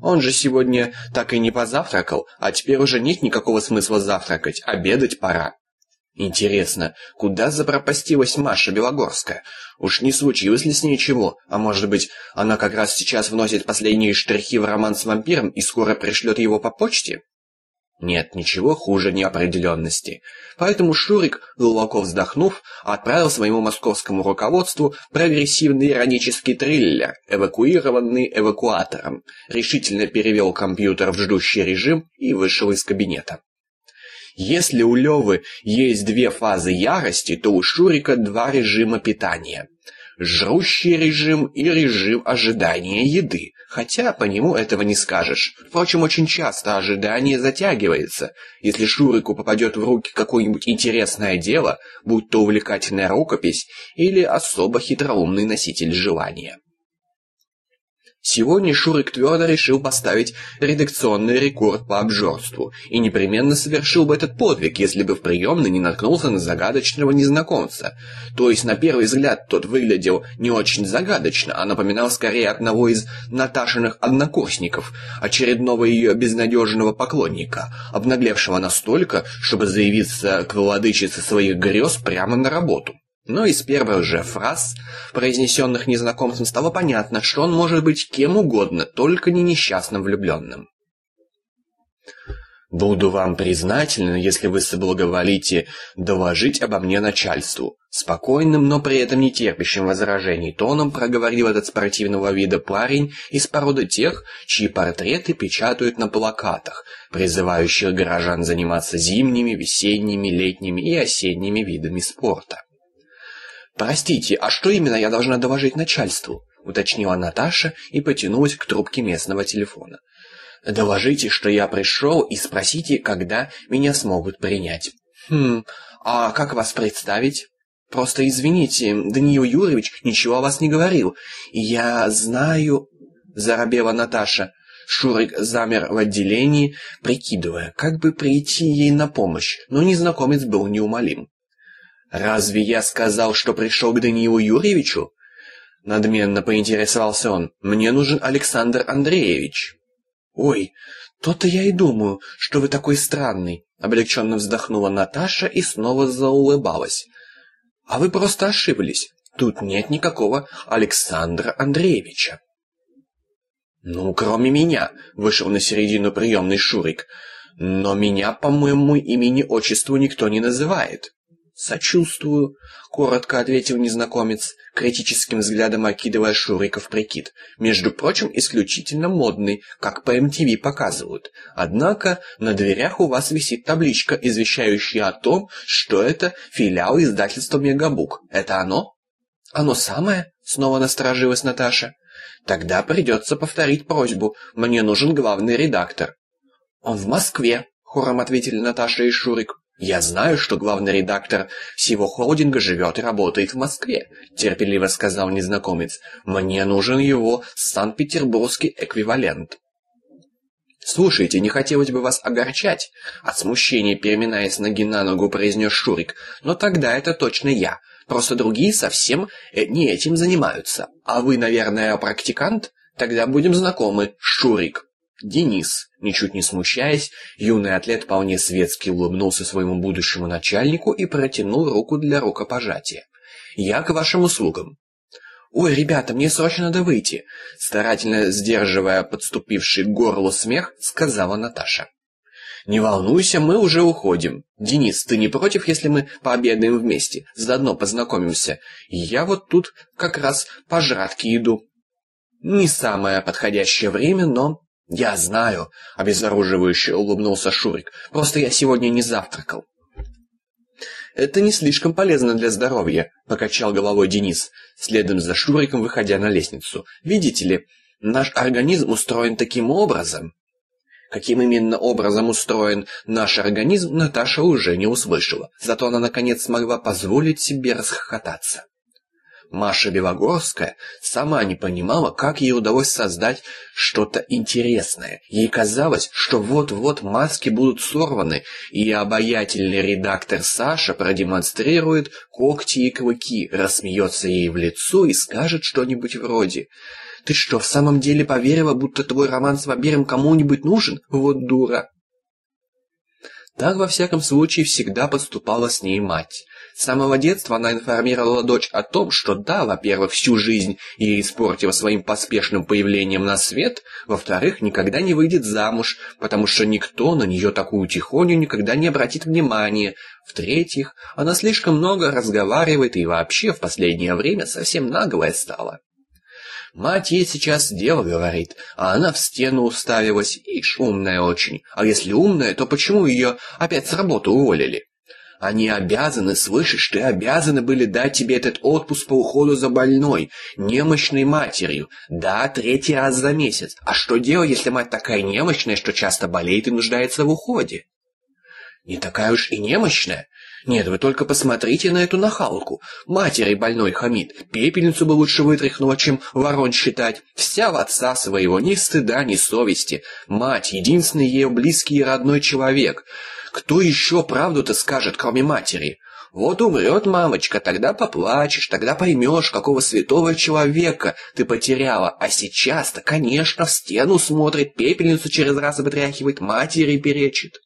Он же сегодня так и не позавтракал, а теперь уже нет никакого смысла завтракать, обедать пора. Интересно, куда запропастилась Маша Белогорская? Уж не случилось ли с ней чего? А может быть, она как раз сейчас вносит последние штрихи в роман с вампиром и скоро пришлет его по почте? Нет ничего хуже неопределенности. Поэтому Шурик, глубоко вздохнув, отправил своему московскому руководству прогрессивный иронический триллер, эвакуированный эвакуатором, решительно перевел компьютер в ждущий режим и вышел из кабинета. Если у Левы есть две фазы ярости, то у Шурика два режима питания. Жрущий режим и режим ожидания еды, хотя по нему этого не скажешь. Впрочем, очень часто ожидание затягивается. Если Шурику попадет в руки какое-нибудь интересное дело, будь то увлекательная рукопись или особо хитроумный носитель желания. Сегодня Шурик твердо решил поставить редакционный рекорд по обжорству и непременно совершил бы этот подвиг, если бы в приемной не наткнулся на загадочного незнакомца. То есть, на первый взгляд, тот выглядел не очень загадочно, а напоминал скорее одного из Наташиных однокурсников, очередного ее безнадежного поклонника, обнаглевшего настолько, чтобы заявиться к владычице своих грез прямо на работу. Но из первых же фраз, произнесенных незнакомцем, стало понятно, что он может быть кем угодно, только не несчастным влюбленным. «Буду вам признателен, если вы соблаговолите доложить обо мне начальству». Спокойным, но при этом не терпящим возражений тоном проговорил этот спортивного вида парень из породы тех, чьи портреты печатают на плакатах, призывающих горожан заниматься зимними, весенними, летними и осенними видами спорта. «Простите, а что именно я должна доложить начальству?» — уточнила Наташа и потянулась к трубке местного телефона. «Доложите, что я пришел, и спросите, когда меня смогут принять». «Хм, а как вас представить?» «Просто извините, Даниил Юрьевич ничего о вас не говорил. Я знаю...» — заробела Наташа. Шурик замер в отделении, прикидывая, как бы прийти ей на помощь, но незнакомец был неумолим. «Разве я сказал, что пришел к Даниилу Юрьевичу?» Надменно поинтересовался он. «Мне нужен Александр Андреевич». «Ой, то-то я и думаю, что вы такой странный», — облегченно вздохнула Наташа и снова заулыбалась. «А вы просто ошиблись. Тут нет никакого Александра Андреевича». «Ну, кроме меня», — вышел на середину приемный Шурик. «Но меня, по моему имени-отчеству, никто не называет». «Сочувствую», — коротко ответил незнакомец, критическим взглядом окидывая Шурика в прикид. «Между прочим, исключительно модный, как по МТВ показывают. Однако на дверях у вас висит табличка, извещающая о том, что это филиал издательства «Мегабук». Это оно?» «Оно самое?» — снова насторожилась Наташа. «Тогда придется повторить просьбу. Мне нужен главный редактор». «Он в Москве», — хором ответили Наташа и Шурик. «Я знаю, что главный редактор всего холдинга живет и работает в Москве», — терпеливо сказал незнакомец. «Мне нужен его санкт-петербургский эквивалент». «Слушайте, не хотелось бы вас огорчать», — от смущения переминаясь ноги на ногу произнес Шурик. «Но тогда это точно я. Просто другие совсем э, не этим занимаются. А вы, наверное, практикант? Тогда будем знакомы, Шурик». Денис, ничуть не смущаясь, юный атлет вполне светски улыбнулся своему будущему начальнику и протянул руку для рукопожатия. «Я к вашим услугам». «Ой, ребята, мне срочно надо выйти», — старательно сдерживая подступивший к горлу смех, сказала Наташа. «Не волнуйся, мы уже уходим. Денис, ты не против, если мы пообедаем вместе? Заодно познакомимся. Я вот тут как раз пожратки иду». «Не самое подходящее время, но «Я знаю», — обезоруживающе улыбнулся Шурик. «Просто я сегодня не завтракал». «Это не слишком полезно для здоровья», — покачал головой Денис, следом за Шуриком выходя на лестницу. «Видите ли, наш организм устроен таким образом...» Каким именно образом устроен наш организм, Наташа уже не услышала, зато она наконец смогла позволить себе расхохотаться. Маша Белогорская сама не понимала, как ей удалось создать что-то интересное. Ей казалось, что вот-вот маски будут сорваны, и обаятельный редактор Саша продемонстрирует когти и клыки, рассмеется ей в лицо и скажет что-нибудь вроде «Ты что, в самом деле поверила, будто твой роман с Вампиром кому-нибудь нужен? Вот дура!» Так, во всяком случае, всегда поступала с ней мать. С самого детства она информировала дочь о том, что да, во-первых, всю жизнь ей испортила своим поспешным появлением на свет, во-вторых, никогда не выйдет замуж, потому что никто на нее такую тихоню никогда не обратит внимания, в-третьих, она слишком много разговаривает и вообще в последнее время совсем наглая стала. Мать ей сейчас дело говорит, а она в стену уставилась, ишь, умная очень. А если умная, то почему ее опять с работы уволили? Они обязаны, слышишь, ты обязаны были дать тебе этот отпуск по уходу за больной, немощной матерью. Да, третий раз за месяц. А что делать, если мать такая немощная, что часто болеет и нуждается в уходе? Не такая уж и немощная. Нет, вы только посмотрите на эту нахалку. Матери больной хамит. Пепельницу бы лучше вытряхнула, чем ворон считать. Вся в отца своего, ни стыда, ни совести. Мать, единственный ее близкий и родной человек. Кто еще правду-то скажет, кроме матери? Вот умрет мамочка, тогда поплачешь, тогда поймешь, какого святого человека ты потеряла. А сейчас-то, конечно, в стену смотрит, пепельницу через раз вытряхивает, матери перечит.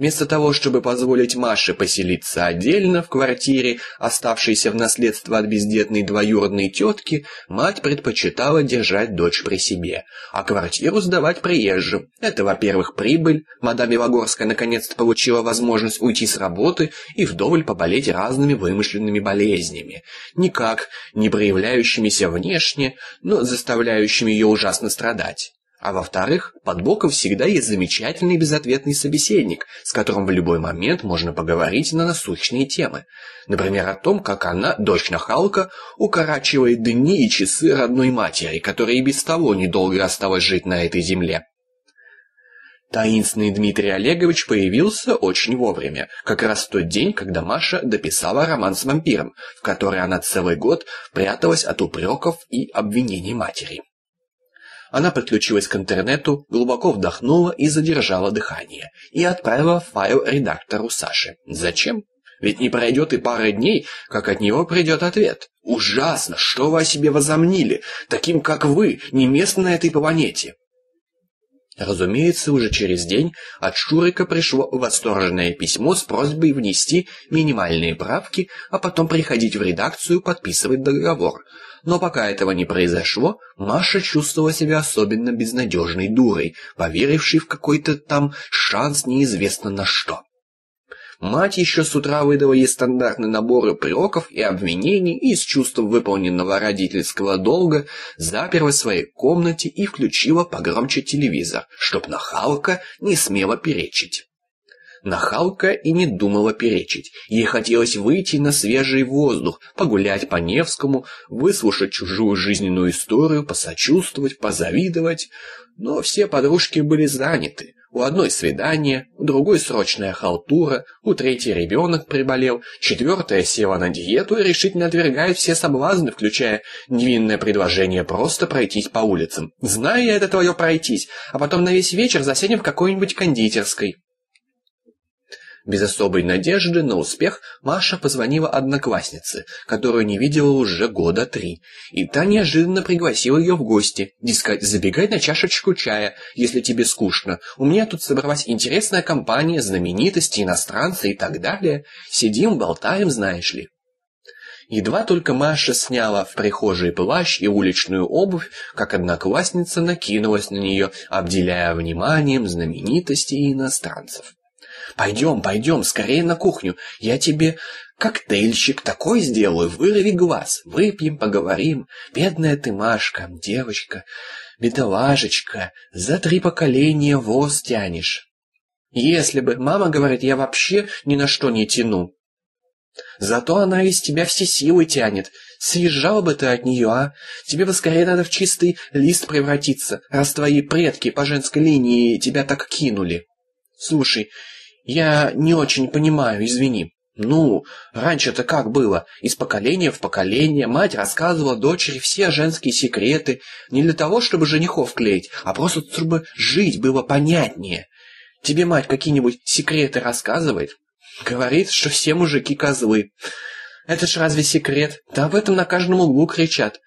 Вместо того, чтобы позволить Маше поселиться отдельно в квартире, оставшейся в наследство от бездетной двоюродной тетки, мать предпочитала держать дочь при себе, а квартиру сдавать приезжим. Это, во-первых, прибыль, мадам Ивагорская наконец-то получила возможность уйти с работы и вдоволь поболеть разными вымышленными болезнями, никак не проявляющимися внешне, но заставляющими ее ужасно страдать. А во-вторых, под боком всегда есть замечательный безответный собеседник, с которым в любой момент можно поговорить на насущные темы. Например, о том, как она, дочь нахалка, укорачивает дни и часы родной матери, которая и без того недолго осталась жить на этой земле. Таинственный Дмитрий Олегович появился очень вовремя, как раз в тот день, когда Маша дописала роман с вампиром, в который она целый год пряталась от упреков и обвинений матери. Она подключилась к интернету, глубоко вдохнула и задержала дыхание, и отправила файл редактору Саши. Зачем? Ведь не пройдет и пары дней, как от него придет ответ. «Ужасно! Что вы о себе возомнили? Таким, как вы, не место на этой планете!» Разумеется, уже через день от Шурика пришло восторженное письмо с просьбой внести минимальные правки, а потом приходить в редакцию подписывать договор. Но пока этого не произошло, Маша чувствовала себя особенно безнадежной дурой, поверившей в какой-то там шанс неизвестно на что. Мать еще с утра выдала ей стандартный набор упреков и обвинений и с чувством выполненного родительского долга заперла в своей комнате и включила погромче телевизор, чтоб нахалка не смела перечить. Нахалка и не думала перечить. Ей хотелось выйти на свежий воздух, погулять по Невскому, выслушать чужую жизненную историю, посочувствовать, позавидовать. Но все подружки были заняты. У одной свидание, у другой срочная халтура, у третьей ребенок приболел, четвертая села на диету и решительно отвергает все соблазны, включая невинное предложение просто пройтись по улицам. Знаю я это твое пройтись, а потом на весь вечер засядем в какой-нибудь кондитерской. Без особой надежды на успех Маша позвонила однокласснице, которую не видела уже года три, и та неожиданно пригласила ее в гости, дескать, забегай на чашечку чая, если тебе скучно. У меня тут собралась интересная компания, знаменитости, иностранцы и так далее. Сидим, болтаем, знаешь ли. Едва только Маша сняла в прихожей плащ и уличную обувь, как одноклассница накинулась на нее, обделяя вниманием знаменитостей и иностранцев. Пойдем, пойдем, скорее на кухню. Я тебе коктейльчик такой сделаю, вырви глаз. Выпьем, поговорим. Бедная ты, Машка, девочка, бедолажечка, за три поколения воз тянешь. Если бы, мама говорит, я вообще ни на что не тяну. Зато она из тебя все силы тянет. Съезжал бы ты от нее, а? Тебе бы скорее надо в чистый лист превратиться, раз твои предки по женской линии тебя так кинули. Слушай, я не очень понимаю, извини. Ну, раньше-то как было? Из поколения в поколение мать рассказывала дочери все женские секреты, не для того, чтобы женихов клеить, а просто чтобы жить было понятнее. Тебе мать какие-нибудь секреты рассказывает? Говорит, что все мужики козлы. Это ж разве секрет? Да об этом на каждом углу кричат.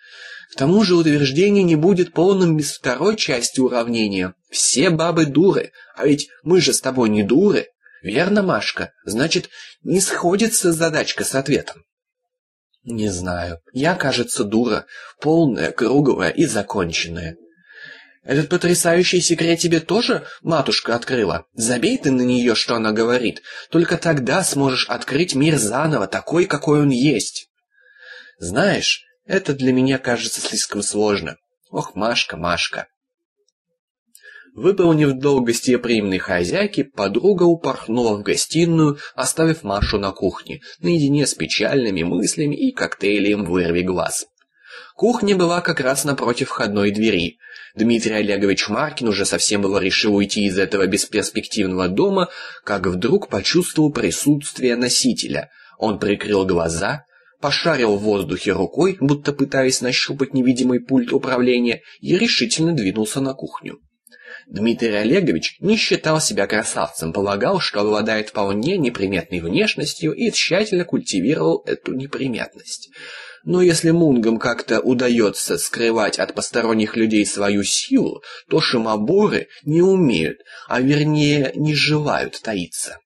К тому же утверждение не будет полным без второй части уравнения. Все бабы дуры, а ведь мы же с тобой не дуры. Верно, Машка? Значит, не сходится задачка с ответом. Не знаю. Я, кажется, дура. Полная, круглая и законченная. Этот потрясающий секрет тебе тоже матушка открыла? Забей ты на нее, что она говорит. Только тогда сможешь открыть мир заново, такой, какой он есть. Знаешь, это для меня кажется слишком сложно. Ох, Машка, Машка. Выполнив долг гостеприимной хозяйки, подруга упорхнула в гостиную, оставив Машу на кухне, наедине с печальными мыслями и коктейлем «Вырви глаз». Кухня была как раз напротив входной двери. Дмитрий Олегович Маркин уже совсем было решил уйти из этого бесперспективного дома, как вдруг почувствовал присутствие носителя. Он прикрыл глаза, пошарил в воздухе рукой, будто пытаясь нащупать невидимый пульт управления, и решительно двинулся на кухню. Дмитрий Олегович не считал себя красавцем, полагал, что обладает вполне неприметной внешностью и тщательно культивировал эту неприметность. Но если мунгам как-то удается скрывать от посторонних людей свою силу, то шимоборы не умеют, а вернее не желают таиться.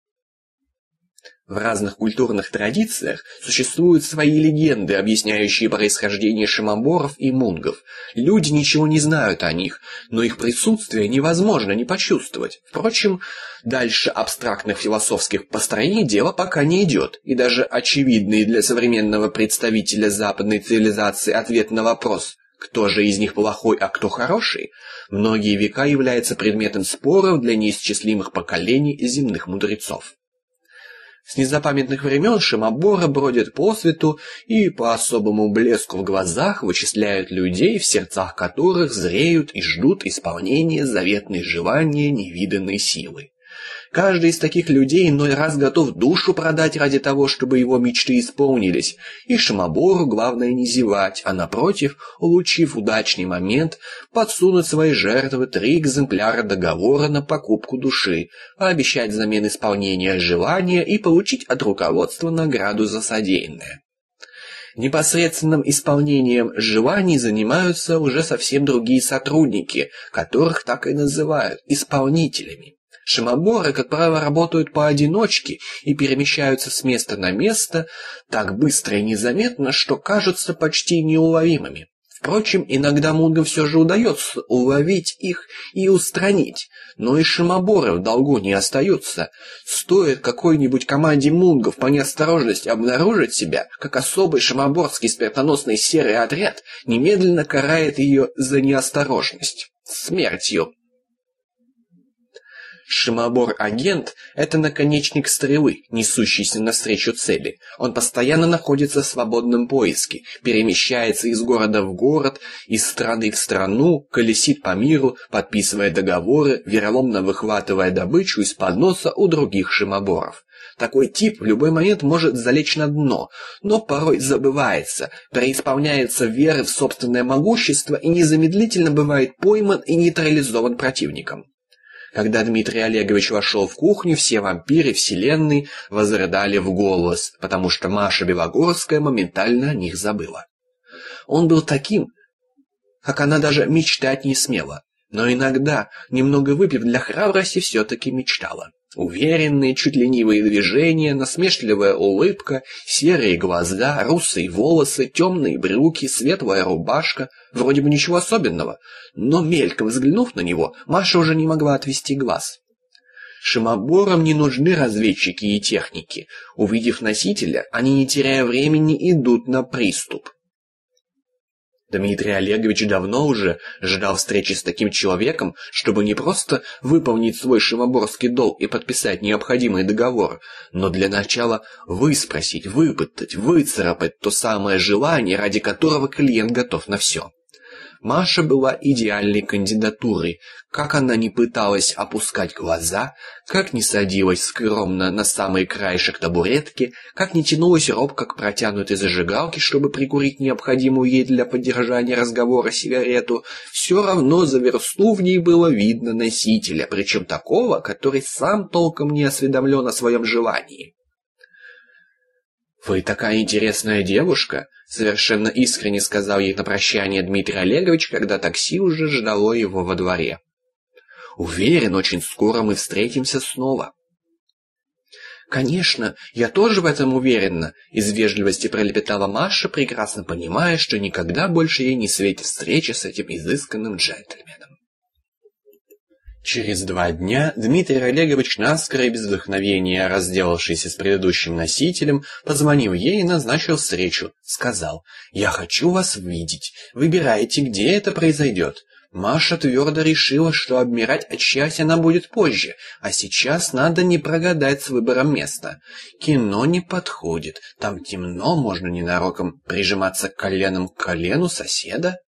В разных культурных традициях существуют свои легенды, объясняющие происхождение шимоборов и мунгов. Люди ничего не знают о них, но их присутствие невозможно не почувствовать. Впрочем, дальше абстрактных философских построений дело пока не идет, и даже очевидный для современного представителя западной цивилизации ответ на вопрос кто же из них плохой, а кто хороший, многие века является предметом споров для неисчислимых поколений земных мудрецов. С незапамятных времен шимоборы бродят по свету и по особому блеску в глазах вычисляют людей, в сердцах которых зреют и ждут исполнения заветной желания невиданной силы. Каждый из таких людей иной раз готов душу продать ради того, чтобы его мечты исполнились. И Шамобору главное не зевать, а напротив, улучив удачный момент, подсунуть свои жертвы три экземпляра договора на покупку души, пообещать взамен исполнения желания и получить от руководства награду за содеянное. Непосредственным исполнением желаний занимаются уже совсем другие сотрудники, которых так и называют исполнителями. Шимоборы, как правило, работают поодиночке и перемещаются с места на место так быстро и незаметно, что кажутся почти неуловимыми. Впрочем, иногда мунгам все же удается уловить их и устранить, но и шимоборы в долгу не остаются. Стоит какой-нибудь команде мунгов по неосторожности обнаружить себя, как особый шимоборский смертоносный серый отряд немедленно карает ее за неосторожность. Смертью. Шимобор-агент — это наконечник стрелы, несущийся навстречу цели. Он постоянно находится в свободном поиске, перемещается из города в город, из страны в страну, колесит по миру, подписывая договоры, вероломно выхватывая добычу из-под носа у других шимоборов. Такой тип в любой момент может залечь на дно, но порой забывается, преисполняется веры в собственное могущество и незамедлительно бывает пойман и нейтрализован противником. Когда Дмитрий Олегович вошел в кухню, все вампиры вселенной возрыдали в голос, потому что Маша Белогорская моментально о них забыла. Он был таким, как она даже мечтать не смела, но иногда, немного выпив для храбрости, все-таки мечтала. Уверенные, чуть ленивые движения, насмешливая улыбка, серые глаза, русые волосы, темные брюки, светлая рубашка. Вроде бы ничего особенного, но мельком взглянув на него, Маша уже не могла отвести глаз. Шимоборам не нужны разведчики и техники. Увидев носителя, они, не теряя времени, идут на приступ. Дмитрий Олегович давно уже ждал встречи с таким человеком, чтобы не просто выполнить свой шимоборский долг и подписать необходимый договор, но для начала выспросить, выпытать, выцарапать то самое желание, ради которого клиент готов на все. Маша была идеальной кандидатурой. Как она не пыталась опускать глаза, как не садилась скромно на самый краешек табуретки, как не тянулась робко к протянутой зажигалке, чтобы прикурить необходимую ей для поддержания разговора сигарету, все равно за версту в ней было видно носителя, причем такого, который сам толком не осведомлен о своем желании. «Вы такая интересная девушка», — совершенно искренне сказал ей на прощание Дмитрий Олегович, когда такси уже ждало его во дворе. «Уверен, очень скоро мы встретимся снова». «Конечно, я тоже в этом уверена», — из вежливости пролепетала Маша, прекрасно понимая, что никогда больше ей не светит встреча с этим изысканным джентльменом. Через два дня Дмитрий Олегович, наскоро и без вдохновения разделавшийся с предыдущим носителем, позвонил ей и назначил встречу. Сказал, «Я хочу вас видеть. Выбирайте, где это произойдет». Маша твердо решила, что обмирать от счастья она будет позже, а сейчас надо не прогадать с выбором места. Кино не подходит, там темно, можно ненароком прижиматься коленом к колену соседа.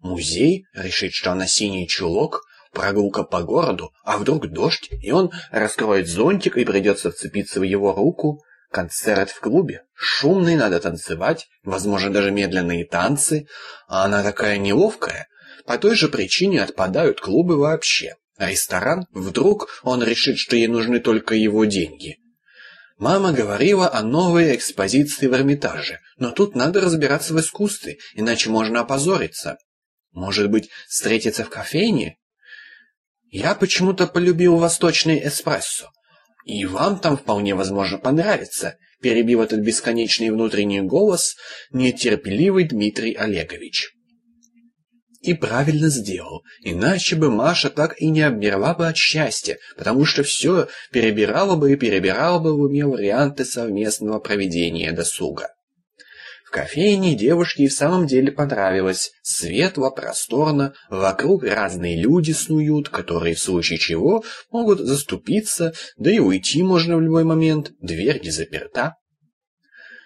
Музей решит, что она синий чулок — Прогулка по городу, а вдруг дождь, и он раскроет зонтик, и придется вцепиться в его руку. Концерт в клубе. Шумный, надо танцевать, возможно, даже медленные танцы. А она такая неловкая. По той же причине отпадают клубы вообще. Ресторан, вдруг он решит, что ей нужны только его деньги. Мама говорила о новой экспозиции в Эрмитаже, но тут надо разбираться в искусстве, иначе можно опозориться. Может быть, встретиться в кофейне? Я почему-то полюбил восточный эспрессо. И вам там вполне возможно понравится, перебил этот бесконечный внутренний голос нетерпеливый Дмитрий Олегович. И правильно сделал, иначе бы Маша так и не обмерла бы от счастья, потому что все перебирала бы и перебирала бы в уме варианты совместного проведения досуга. В кофейне девушке и в самом деле понравилось. Светло, просторно, вокруг разные люди снуют, которые в случае чего могут заступиться, да и уйти можно в любой момент, дверь не заперта.